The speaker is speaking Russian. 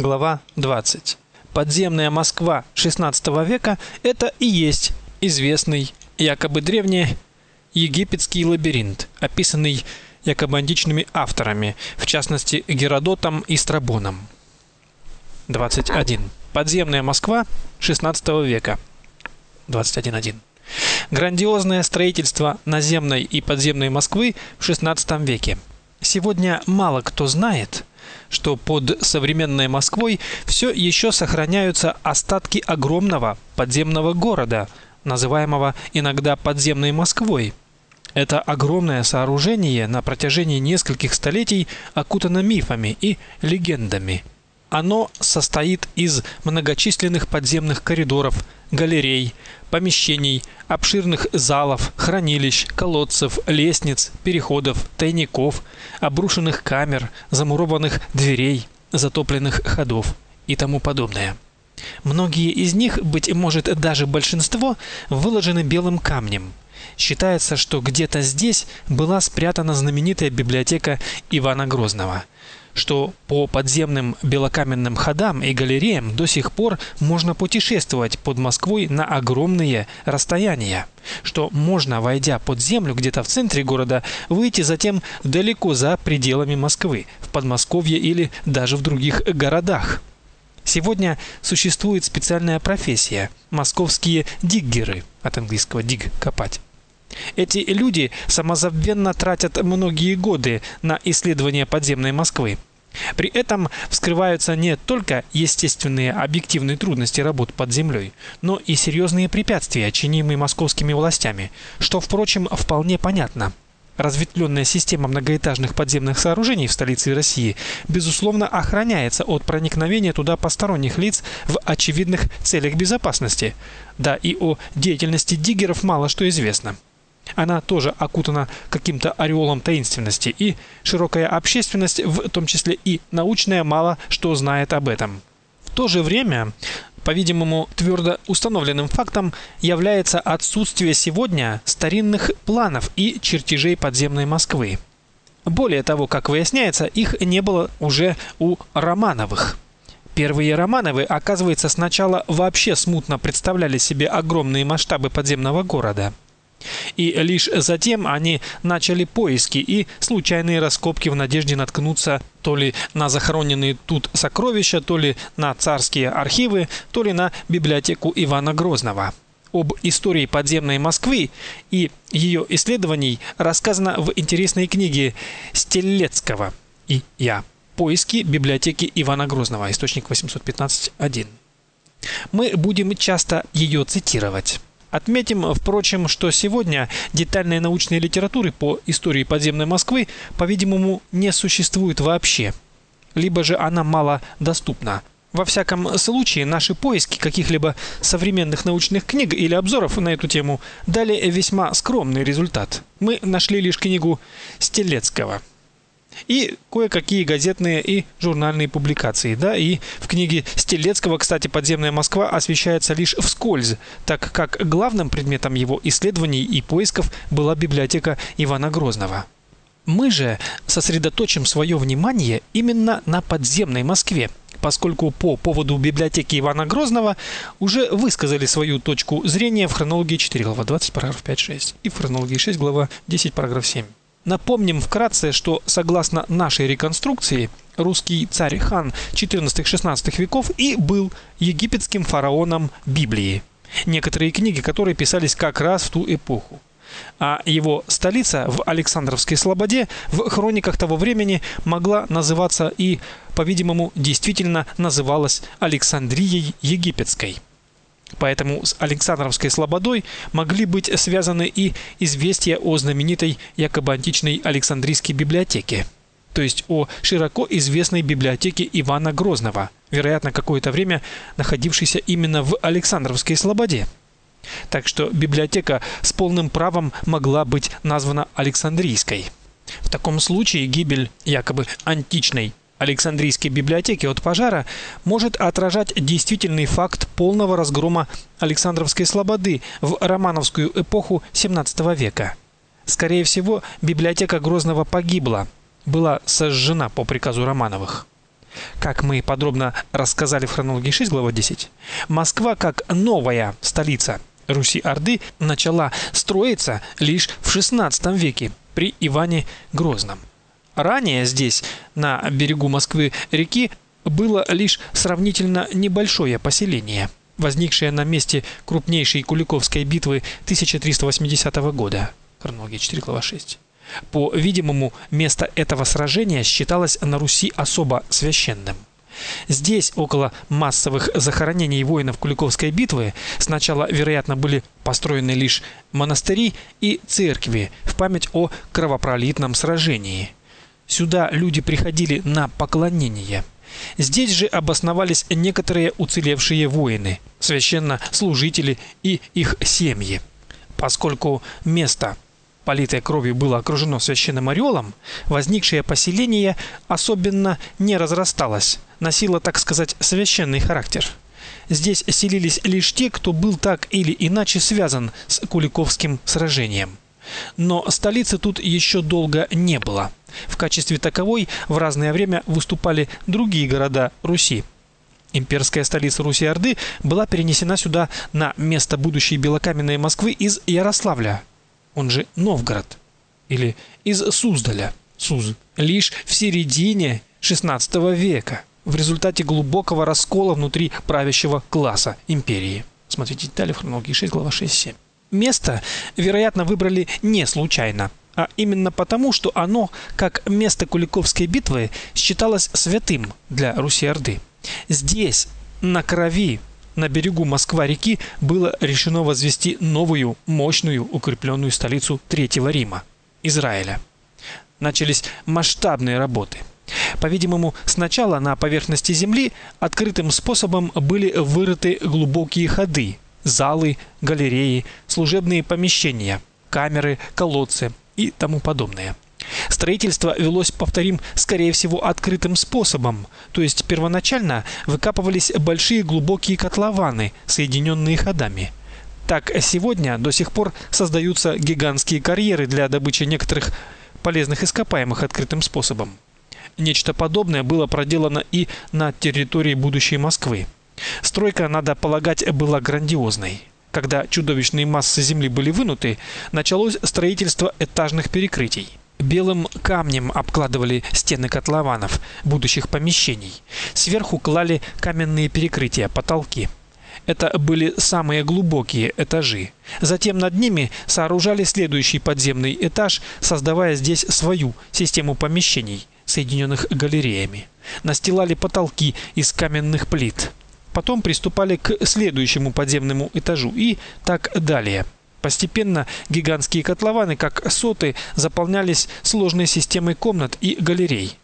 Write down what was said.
Глава 20. Подземная Москва XVI века это и есть известный, якобы древний египетский лабиринт, описанный якобы античными авторами, в частности Геродотом и Страбоном. 21. Подземная Москва XVI века. 21.1. Грандиозное строительство наземной и подземной Москвы в XVI веке. Сегодня мало кто знает, что под современной Москвой все еще сохраняются остатки огромного подземного города, называемого иногда подземной Москвой. Это огромное сооружение на протяжении нескольких столетий окутано мифами и легендами. Оно состоит из многочисленных подземных коридоров, галерей, помещений, обширных залов, хранилищ, колодцев, лестниц, переходов, тайников, обрушенных камер, замурованных дверей, затопленных ходов и тому подобное. Многие из них, быть может, даже большинство, выложены белым камнем. Считается, что где-то здесь была спрятана знаменитая библиотека Ивана Грозного – что по подземным белокаменным ходам и галереям до сих пор можно путешествовать под Москвой на огромные расстояния, что можно, войдя под землю где-то в центре города, выйти затем далеко за пределами Москвы, в Подмосковье или даже в других городах. Сегодня существует специальная профессия московские диггеры, от английского dig копать. Эти люди самозабвенно тратят многие годы на исследование подземной Москвы. При этом вскрываются не только естественные объективные трудности работ под землей, но и серьезные препятствия, чинимые московскими властями, что, впрочем, вполне понятно. Разветвленная система многоэтажных подземных сооружений в столице России безусловно охраняется от проникновения туда посторонних лиц в очевидных целях безопасности. Да и о деятельности диггеров мало что известно. Она тоже окутана каким-то ореолом таинственности, и широкая общественность, в том числе и научная, мало что знает об этом. В то же время, по-видимому, твердо установленным фактом является отсутствие сегодня старинных планов и чертежей подземной Москвы. Более того, как выясняется, их не было уже у Романовых. Первые Романовы, оказывается, сначала вообще смутно представляли себе огромные масштабы подземного города – и лишь затем они начали поиски и случайные раскопки в надежде наткнуться то ли на захороненные тут сокровища, то ли на царские архивы, то ли на библиотеку Ивана Грозного. Об истории подземной Москвы и ее исследований рассказано в интересной книге Стеллецкого и я. Поиски библиотеки Ивана Грозного. Источник 815.1. Мы будем часто ее цитировать. Отметим, впрочем, что сегодня детальной научной литературы по истории подземной Москвы, по-видимому, не существует вообще. Либо же она мало доступна. Во всяком случае, наши поиски каких-либо современных научных книг или обзоров на эту тему дали весьма скромный результат. Мы нашли лишь книгу Стелецкого и кое-какие газетные и журнальные публикации. Да, и в книге Стелецкого, кстати, Подземная Москва освещается лишь вскользь, так как главным предметом его исследований и поисков была библиотека Ивана Грозного. Мы же сосредоточим свое внимание именно на подземной Москве, поскольку по поводу библиотеки Ивана Грозного уже высказали свою точку зрения в хронологии 4 глава 20 параграф 5-6 и в хронологии 6 глава 10 параграф 7. Напомним вкратце, что согласно нашей реконструкции, русский царь хан XIV-XVI веков и был египетским фараоном Библии. Некоторые книги, которые писались как раз в ту эпоху. А его столица в Александровской слободе в хрониках того времени могла называться и, по-видимому, действительно называлась Александрией египетской. Поэтому с Александровской слободой могли быть связаны и известия о знаменитой якобы античной Александрийской библиотеке, то есть о широко известной библиотеке Ивана Грозного, вероятно, какое-то время находившейся именно в Александровской слободе. Так что библиотека с полным правом могла быть названа Александрийской. В таком случае гибель якобы античной Александрийской библиотеки от пожара может отражать действительный факт полного разгрома Александровской слободы в романовскую эпоху XVII века. Скорее всего, библиотека Грозного погибла, была сожжена по приказу Романовых. Как мы подробно рассказали в хронологии 6, глава 10, Москва как новая столица Руси-Орды начала строиться лишь в XVI веке при Иване Грозном. Ранее здесь, на берегу Москвы-реки, было лишь сравнительно небольшое поселение, возникшее на месте крупнейшей Куликовской битвы 1380 года. Хронология 4, глава 6. По-видимому, место этого сражения считалось на Руси особо священным. Здесь, около массовых захоронений воинов Куликовской битвы, сначала, вероятно, были построены лишь монастыри и церкви в память о кровопролитном сражении. Сюда люди приходили на поклонение. Здесь же обосновались некоторые уцелевшие воины, священнослужители и их семьи. Поскольку место политое кровью было окружено священным ореолом, возникшее поселение особенно не разрасталось, носило, так сказать, священный характер. Здесь селились лишь те, кто был так или иначе связан с Куликовским сражением. Но столицы тут еще долго не было. В качестве таковой в разное время выступали другие города Руси. Имперская столица Руси-Орды была перенесена сюда на место будущей белокаменной Москвы из Ярославля, он же Новгород, или из Суздаля, Суз, лишь в середине XVI века в результате глубокого раскола внутри правящего класса империи. Смотрите детали в хронологии 6, глава 6-7. Место, вероятно, выбрали не случайно, а именно потому, что оно, как место Куликовской битвы, считалось святым для Руси-Орды. Здесь, на крови, на берегу Москва-реки, было решено возвести новую, мощную, укрепленную столицу Третьего Рима Израиля. Начались масштабные работы. По-видимому, сначала на поверхности земли открытым способом были вырыты глубокие ходы, залы, галереи, служебные помещения, камеры, колодцы и тому подобное. Строительство велось, повторим, скорее всего, открытым способом, то есть первоначально выкапывались большие глубокие котлованы, соединенные ходами. Так сегодня до сих пор создаются гигантские карьеры для добычи некоторых полезных ископаемых открытым способом. Нечто подобное было проделано и на территории будущей Москвы. Стройка, надо полагать, была грандиозной. Когда чудовищные массы земли были вынуты, началось строительство этажных перекрытий. Белым камнем обкладывали стены котлованов, будущих помещений. Сверху клали каменные перекрытия, потолки. Это были самые глубокие этажи. Затем над ними сооружали следующий подземный этаж, создавая здесь свою систему помещений, соединенных галереями. Настилали потолки из каменных плит. Потом приступали к следующему подземному этажу и так далее. Постепенно гигантские котлованы, как соты, заполнялись сложной системой комнат и галерей.